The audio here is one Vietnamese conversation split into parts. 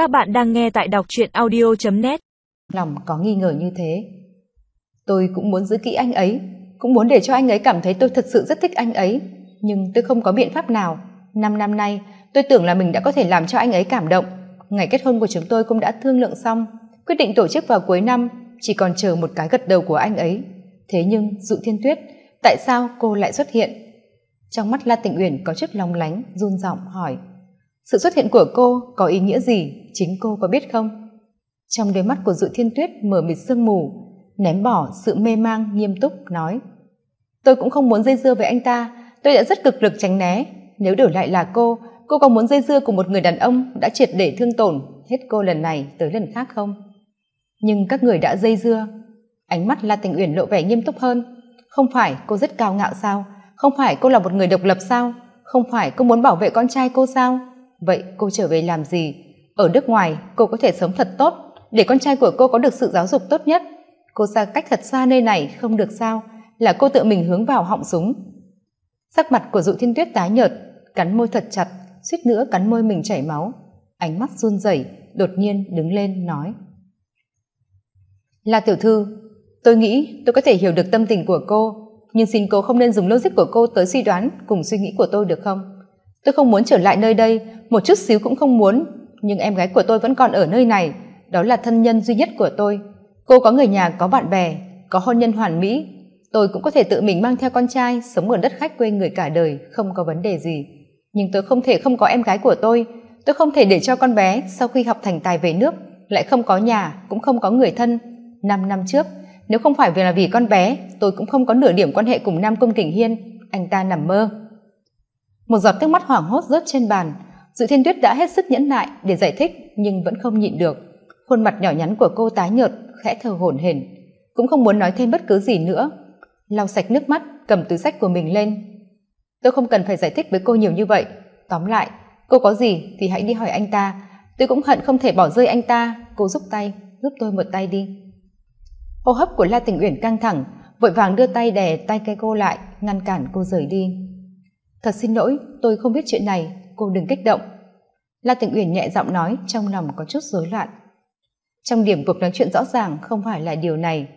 Các bạn đang nghe tại đọc truyện audio.net Lòng có nghi ngờ như thế. Tôi cũng muốn giữ kỹ anh ấy, cũng muốn để cho anh ấy cảm thấy tôi thật sự rất thích anh ấy. Nhưng tôi không có biện pháp nào. Năm năm nay, tôi tưởng là mình đã có thể làm cho anh ấy cảm động. Ngày kết hôn của chúng tôi cũng đã thương lượng xong, quyết định tổ chức vào cuối năm, chỉ còn chờ một cái gật đầu của anh ấy. Thế nhưng, dụ thiên tuyết, tại sao cô lại xuất hiện? Trong mắt La Tịnh Uyển có chút long lánh, run giọng hỏi sự xuất hiện của cô có ý nghĩa gì? Chính cô có biết không? Trong đôi mắt của dự thiên tuyết mở mịt sương mù, ném bỏ sự mê mang nghiêm túc, nói, tôi cũng không muốn dây dưa với anh ta. Tôi đã rất cực lực tránh né. Nếu đổi lại là cô cô có muốn dây dưa của một người đàn ông đã triệt để thương tổn hết cô lần này tới lần khác không? Nhưng các người đã dây dưa. Ánh mắt la tình uyển lộ vẻ nghiêm túc hơn. Không phải cô rất cao ngạo sao? Không phải cô là một người độc lập sao? Không phải cô muốn bảo vệ con trai cô sao? Vậy cô trở về làm gì? Ở nước ngoài, cô có thể sống thật tốt. Để con trai của cô có được sự giáo dục tốt nhất. Cô xa cách thật xa nơi này không được sao. Là cô tự mình hướng vào họng súng. Sắc mặt của dụ thiên tuyết tái nhợt, cắn môi thật chặt, suýt nữa cắn môi mình chảy máu. Ánh mắt run rẩy, đột nhiên đứng lên, nói. Là tiểu thư, tôi nghĩ tôi có thể hiểu được tâm tình của cô, nhưng xin cô không nên dùng logic của cô tới suy đoán cùng suy nghĩ của tôi được không? Tôi không muốn trở lại nơi đây, một chút xíu cũng không muốn, nhưng em gái của tôi vẫn còn ở nơi này, đó là thân nhân duy nhất của tôi. Cô có người nhà, có bạn bè, có hôn nhân hoàn mỹ. Tôi cũng có thể tự mình mang theo con trai, sống ở đất khách quê người cả đời, không có vấn đề gì. Nhưng tôi không thể không có em gái của tôi. Tôi không thể để cho con bé, sau khi học thành tài về nước, lại không có nhà, cũng không có người thân. Năm năm trước, nếu không phải vì là vì con bé, tôi cũng không có nửa điểm quan hệ cùng nam công kình hiên. Anh ta nằm mơ một giọt nước mắt hoảng hốt rớt trên bàn. Dự thiên tuyết đã hết sức nhẫn nại để giải thích, nhưng vẫn không nhịn được. Khuôn mặt nhỏ nhắn của cô tái nhợt, khẽ thở hổn hển. Cũng không muốn nói thêm bất cứ gì nữa. Lau sạch nước mắt, cầm túi sách của mình lên. Tôi không cần phải giải thích với cô nhiều như vậy. Tóm lại, cô có gì thì hãy đi hỏi anh ta. Tôi cũng hận không thể bỏ rơi anh ta. Cô giúp tay, giúp tôi một tay đi. Hô hấp của la tình uyển căng thẳng, vội vàng đưa tay đè tay cây cô lại, ngăn cản cô rời đi thật xin lỗi, tôi không biết chuyện này, cô đừng kích động. La tịnh uyển nhẹ giọng nói trong lòng có chút rối loạn. Trong điểm cuộc nói chuyện rõ ràng không phải là điều này.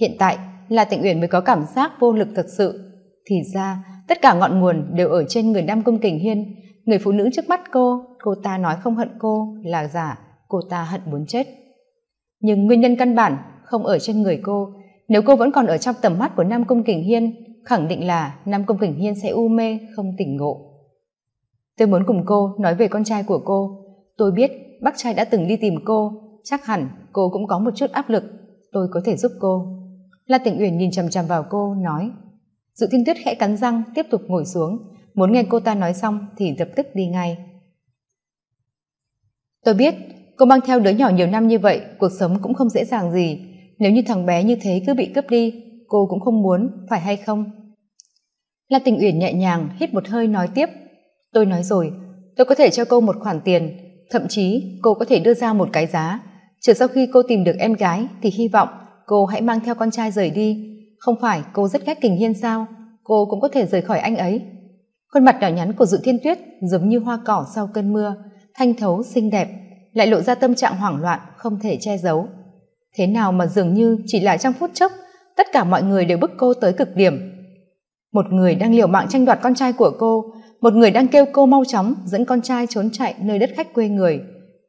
Hiện tại, la tịnh uyển mới có cảm giác vô lực thật sự. Thì ra, tất cả ngọn nguồn đều ở trên người nam công kình hiên. Người phụ nữ trước mắt cô cô ta nói không hận cô là giả, cô ta hận muốn chết. Nhưng nguyên nhân căn bản không ở trên người cô. Nếu cô vẫn còn ở trong tầm mắt của nam công kình hiên khẳng định là nam công kình hiên sẽ u mê, không tỉnh ngộ. Tôi muốn cùng cô nói về con trai của cô. Tôi biết bác trai đã từng đi tìm cô. Chắc hẳn cô cũng có một chút áp lực. Tôi có thể giúp cô. La tịnh uyển nhìn chằm chằm vào cô, nói, dự thiên tuyết khẽ cắn răng, tiếp tục ngồi xuống. Muốn nghe cô ta nói xong thì lập tức đi ngay. Tôi biết cô mang theo đứa nhỏ nhiều năm như vậy, cuộc sống cũng không dễ dàng gì. Nếu như thằng bé như thế cứ bị cướp đi cô cũng không muốn, phải hay không? La tình uyển nhẹ nhàng, hít một hơi, nói tiếp. Tôi nói rồi, tôi có thể cho cô một khoản tiền, thậm chí cô có thể đưa ra một cái giá. Chờ sau khi cô tìm được em gái, thì hy vọng cô hãy mang theo con trai rời đi. Không phải cô rất ghét kình hiên sao? Cô cũng có thể rời khỏi anh ấy. Khuôn mặt nhỏ nhắn của dự thiên tuyết giống như hoa cỏ sau cơn mưa, thanh thấu, xinh đẹp, lại lộ ra tâm trạng hoảng loạn, không thể che giấu. Thế nào mà dường như chỉ là trong phút chốc tất cả mọi người đều bức cô tới cực điểm. Một người đang liều mạng tranh đoạt con trai của cô, một người đang kêu cô mau chóng dẫn con trai trốn chạy nơi đất khách quê người.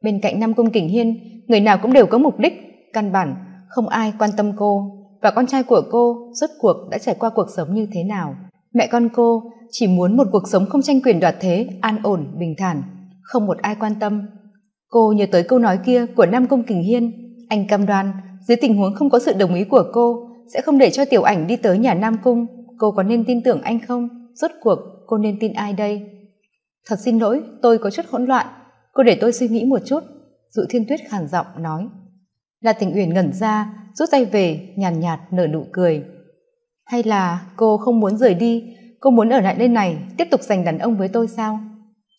Bên cạnh năm cung kình hiên, người nào cũng đều có mục đích, căn bản, không ai quan tâm cô. Và con trai của cô rốt cuộc đã trải qua cuộc sống như thế nào? Mẹ con cô chỉ muốn một cuộc sống không tranh quyền đoạt thế, an ổn, bình thản, không một ai quan tâm. Cô nhớ tới câu nói kia của nam cung kình hiên, anh cam đoan, dưới tình huống không có sự đồng ý của cô sẽ không để cho tiểu ảnh đi tới nhà nam cung. Cô có nên tin tưởng anh không? Rốt cuộc cô nên tin ai đây? Thật xin lỗi tôi có chút hỗn loạn. Cô để tôi suy nghĩ một chút. Dụ thiên tuyết khàn giọng nói. Là tình uyển ngẩn ra rút tay về nhàn nhạt, nhạt nở nụ cười. Hay là cô không muốn rời đi? Cô muốn ở lại bên này tiếp tục giành đàn ông với tôi sao?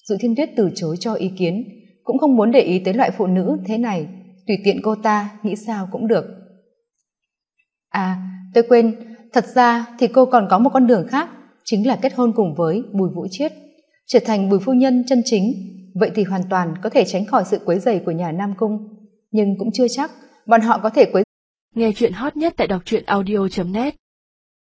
Dụ thiên tuyết từ chối cho ý kiến. Cũng không muốn để ý tới loại phụ nữ thế này. Tùy tiện cô ta nghĩ sao cũng được à tôi quên. Thật ra thì cô còn có một con đường khác, chính là kết hôn cùng với bùi vũ chiết, trở thành bùi phu nhân chân chính. Vậy thì hoàn toàn có thể tránh khỏi sự quấy rầy của nhà nam cung. Nhưng cũng chưa chắc bọn họ có thể quấy nghe chuyện hot nhất tại đọc truyện audio net.